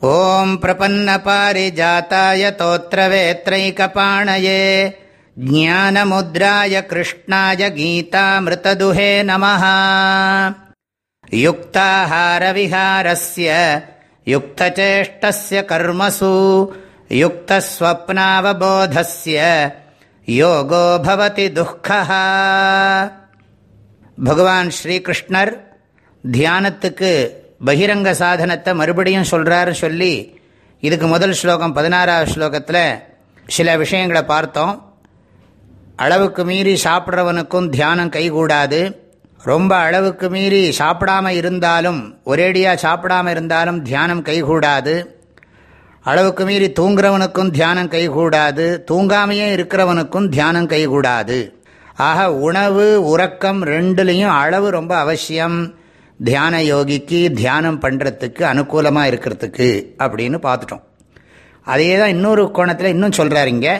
ॐ प्रपन्नपारिजाताय तोत्रवेत्रैकपाणये ज्ञानमुद्राय कृष्णाय गीतामृतदुहे नमः युक्ताहारविहारस्य युक्तचेष्टस्य कर्मसु युक्तस्वप्नावबोधस्य யோகோ பவதி துக்கா பகவான் ஸ்ரீகிருஷ்ணர் தியானத்துக்கு பகிரங்க சாதனத்தை மறுபடியும் சொல்கிறாரு சொல்லி இதுக்கு முதல் ஸ்லோகம் பதினாறாவது ஸ்லோகத்தில் சில விஷயங்களை பார்த்தோம். அளவுக்கு மீறி சாப்பிட்றவனுக்கும் தியானம் கைகூடாது. ரொம்ப அளவுக்கு மீறி சாப்பிடாம இருந்தாலும் ஒரேடியாக சாப்பிடாம இருந்தாலும் தியானம் கைகூடாது. அளவுக்கு மீறி தூங்குறவனுக்கும் தியானம் கைகூடாது. தூங்காமையே இருக்கிறவனுக்கும் தியானம் கைகூடாது. ஆக உணவு உறக்கம் ரெண்டுலேயும் அளவு ரொம்ப அவசியம். தியான யோகிக்கு தியானம் பண்ணுறதுக்கு அனுகூலமாக இருக்கிறதுக்கு அப்படின்னு பார்த்துட்டோம். அதே தான் இன்னொரு கோணத்தில் இன்னும் சொல்கிறார் இங்கே.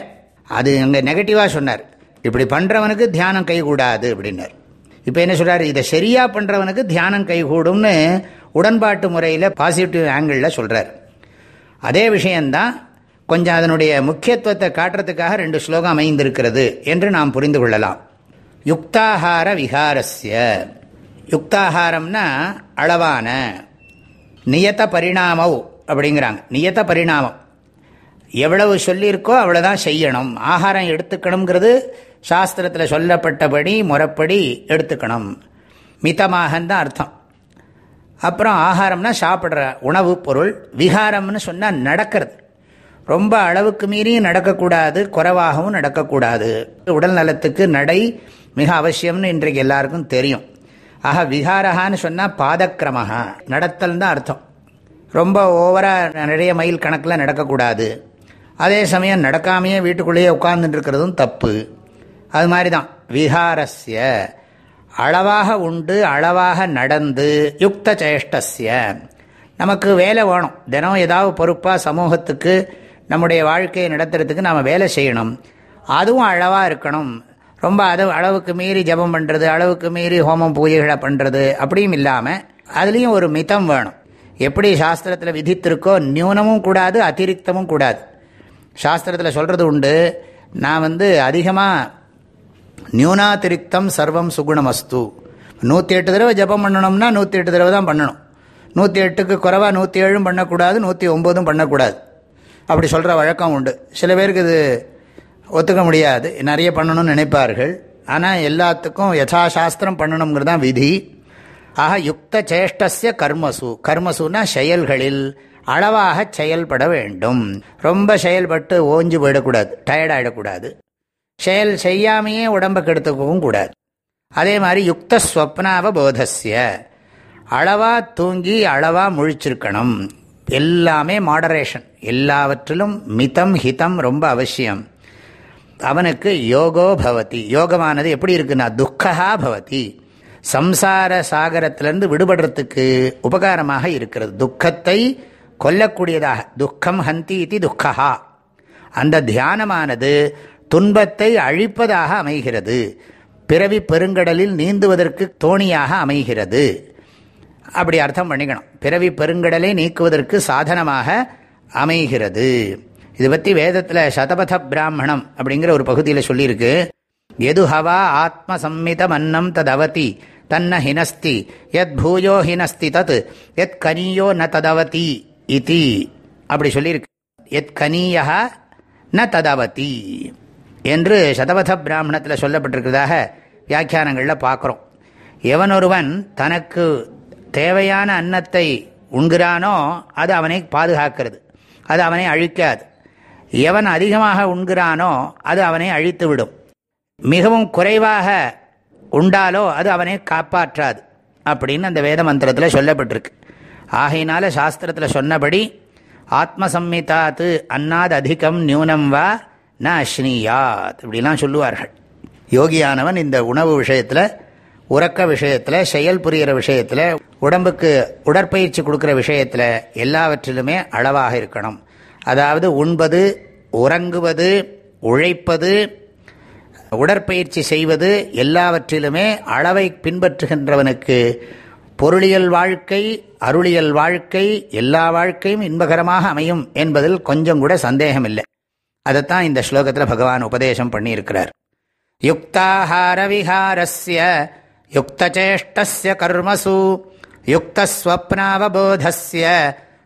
அது அங்கே நெகட்டிவாக சொன்னார். இப்படி பண்ணுறவனுக்கு தியானம் கைகூடாது அப்படின்னார். இப்போ என்ன சொல்கிறார் இதை சரியாக பண்ணுறவனுக்கு தியானம் கைகூடும்னு உடன்பாட்டு முறையில் பாசிட்டிவ் ஆங்கிளில் சொல்கிறார் அதே விஷயந்தான் கொஞ்சம் அதனுடைய முக்கியத்துவத்தை காட்டுறதுக்காக ரெண்டு ஸ்லோகம் அமைந்திருக்கிறது என்று நாம் புரிந்து கொள்ளலாம். யுக்தாகார விகாரஸ்ய யுக்தாகாரம்னா அளவான. நியத்த பரிணாமம் அப்படிங்கிறாங்க. நியத்த பரிணாமம். எவ்வளவு சொல்லியிருக்கோ அவ்வளோதான் செய்யணும். ஆகாரம் எடுத்துக்கணுங்கிறது சாஸ்திரத்தில் சொல்லப்பட்டபடி முறைப்படி எடுத்துக்கணும். மிதமாகந்தான் அர்த்தம். அப்புறம் ஆகாரம்னா சாப்பிட்ற உணவு பொருள் விகாரம்னு சொன்னால் நடக்கிறது. ரொம்ப அளவுக்கு மீறியும் நடக்கக்கூடாது குறைவாகவும் நடக்கக்கூடாது. உடல் நலத்துக்கு நடை மிக அவசியம்னு இன்றைக்கு எல்லாருக்கும் தெரியும். ஆக விகாரஹான்னு சொன்னால் பாதக்கிரமஹா நடத்தல் தான் அர்த்தம். ரொம்ப ஓவராக நிறைய மைல் கணக்கில் நடக்கக்கூடாது. அதே சமயம் நடக்காமையே வீட்டுக்குள்ளேயே உட்கார்ந்துட்டுருக்கிறதும் தப்பு. அது மாதிரி தான் விஹாரஸ்ய அளவாக உண்டு அளவாக நடந்து யுக்த சேஷ்டஸ்ய நமக்கு வேலை வேணும். தினம் ஏதாவது பொறுப்பாக சமூகத்துக்கு நம்முடைய வாழ்க்கையை நடத்துறதுக்கு நாம் வேலை செய்யணும். அதுவும் அளவாக இருக்கணும். ரொம்ப அது அளவுக்கு மீறி ஜபம் பண்ணுறது அளவுக்கு மீறி ஹோமம் பூஜைகளை பண்ணுறது அப்படியும் இல்லாமல் அதுலேயும் ஒரு மிதம் வேணும். எப்படி சாஸ்திரத்தில் விதித்திருக்கோ நியூனமும் கூடாது அதிரிக்தமும் கூடாது. சாஸ்திரத்தில் சொல்கிறது உண்டு நான் வந்து அதிகமாக நியூனாதிரிக்தம் சர்வம் சுகுணமஸ்து. நூற்றி எட்டு தடவை ஜபம் பண்ணணும்னா நூற்றி எட்டு தடவை தான் பண்ணணும். நூற்றி எட்டுக்கு குறைவாக நூற்றி ஏழும் பண்ணக்கூடாது நூற்றி ஒம்போதும் பண்ணக்கூடாது. அப்படி சொல்கிற வழக்கம் உண்டு. சில பேருக்கு இது ஒத்துக்க முடியாது. நிறைய பண்ணணும்னு நினைப்பார்கள். ஆனால் எல்லாத்துக்கும் யதாசாஸ்திரம் பண்ணணுங்கிறது தான் விதி. ஆக யுக்த சேஷ்டசிய கர்மசு. கர்மசுனா செயல்களில் அளவாக செயல்பட வேண்டும். ரொம்ப செயல்பட்டு ஓஞ்சு போயிடக்கூடாது. டயர்டாயிடக்கூடாது. செயல் செய்யாமையே உடம்பை கெடுத்துக்கவும் கூடாது. அதே மாதிரி யுக்த ஸ்வப்னாவ போதசிய அளவாக தூங்கி அளவாக முழிச்சிருக்கணும். எல்லாமே மாடரேஷன் எல்லாவற்றிலும் மிதம் ஹிதம் ரொம்ப அவசியம். அவனுக்கு யோகோ பவதி. யோகமானது எப்படி இருக்குன்னா துக்கா பவதி. சம்சார சாகரத்திலிருந்து விடுபடுறதுக்கு உபகாரமாக இருக்கிறது. துக்கத்தை கொல்லக்கூடியதாக. துக்கம் ஹந்தி இது துக்கா அந்த தியானமானது துன்பத்தை அழிப்பதாக அமைகிறது. பிறவி பெருங்கடலில் நீந்துவதற்கு தோணியாக அமைகிறது. அப்படி அர்த்தம் பண்ணிக்கணும். பிறவி பெருங்கடலை நீக்குவதற்கு சாதனமாக அமைகிறது. இதை பற்றி வேதத்தில் சதபத பிராமணம் அப்படிங்கிற ஒரு பகுதியில் சொல்லியிருக்கு. எது ஹவா ஆத்ம சம்மிதம் அன்னம் ததவதி தன்ன ஹினஸ்தி எத் பூயோ ஹினஸ்தி தத் எத் கனியோ ந ததவதி இதி அப்படி சொல்லியிருக்கு. எத் கனியா ந ததவதி என்று சதபத பிராமணத்தில் சொல்லப்பட்டிருக்கிறதாக வியாக்கியானங்களில் பார்க்குறோம் எவனொருவன் தனக்கு தேவையான அன்னத்தை உண்கிறானோ அது அவனை பாதுகாக்கிறது. அது அவனை அழிக்காது. எவன் அதிகமாக உண்கிறானோ அது அவனை அழித்துவிடும். மிகவும் குறைவாக உண்டாலோ அது அவனை காப்பாற்றாது. அப்படின்னு அந்த வேத மந்திரத்தில் சொல்லப்பட்டிருக்கு. ஆகையினால சாஸ்திரத்தில் சொன்னபடி ஆத்மசம்மிதாத்து அன்னாத் அதிகம் நியூனம் வா ந அஸ்னியாத் இப்படிலாம் சொல்லுவார்கள். யோகியானவன் இந்த உணவு விஷயத்தில் உறக்க விஷயத்தில் செயல் புரிகிற விஷயத்தில் உடம்புக்கு உடற்பயிற்சி கொடுக்குற விஷயத்தில் எல்லாவற்றிலுமே அளவாக இருக்கணும். அதாவது உண்பது உறங்குவது உழைப்பது உடற்பயிற்சி செய்வது எல்லாவற்றிலுமே அளவை பின்பற்றுகின்றவனுக்கு பொருளியல் வாழ்க்கை அருளியல் வாழ்க்கை எல்லா வாழ்க்கையும் இன்பகரமாக அமையும் என்பதில் கொஞ்சம் கூட சந்தேகம் இல்லை அதைத்தான் இந்த ஸ்லோகத்தில் பகவான் உபதேசம் பண்ணியிருக்கிறார். யுக்தாஹார விஹாரஸ்ய யுக்தச்சேஷ்டஸ்ய கர்மசு யுக்தஸ்வப்னாவபோதஸ்ய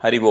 ஹரிவோம்